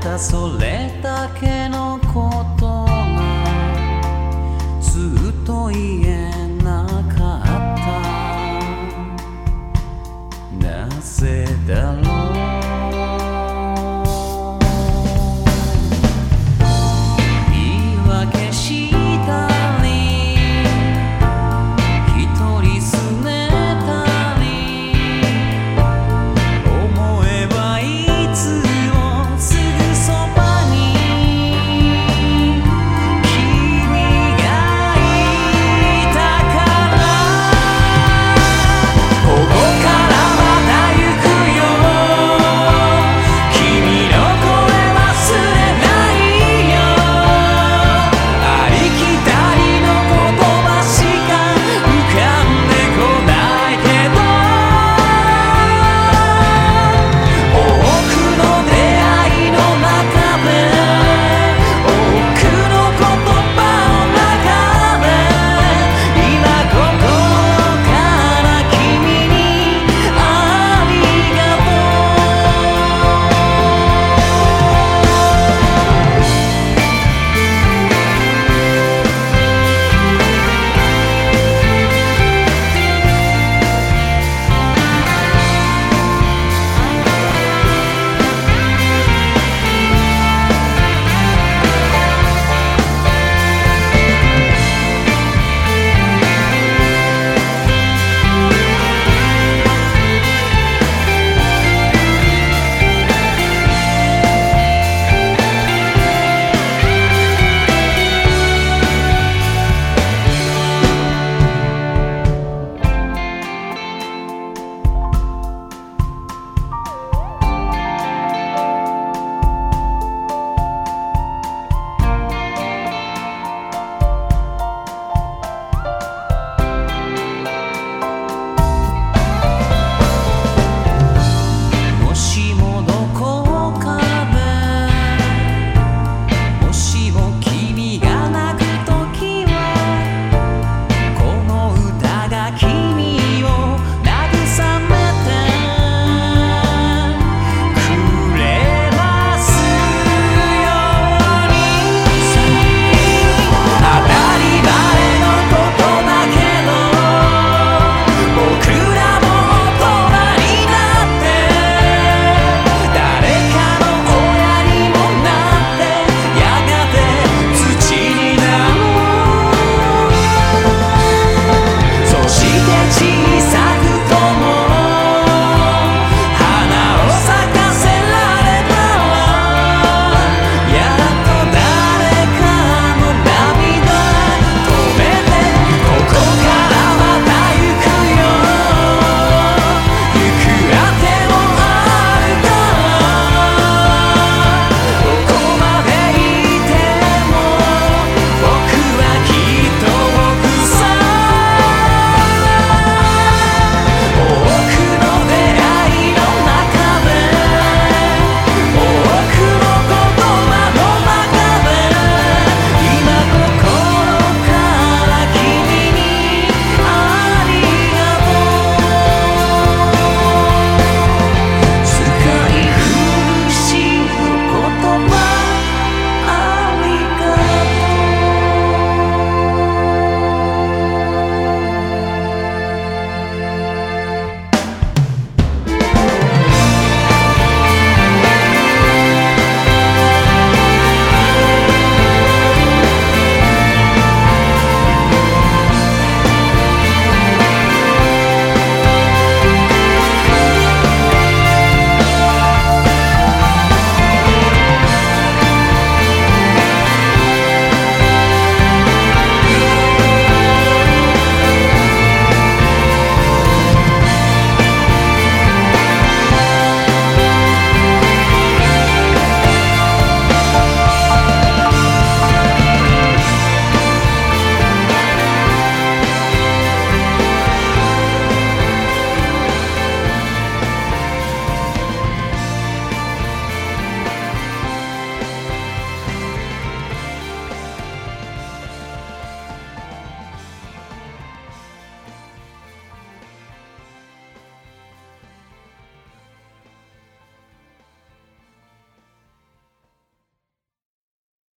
だそれだけのことがずっと言え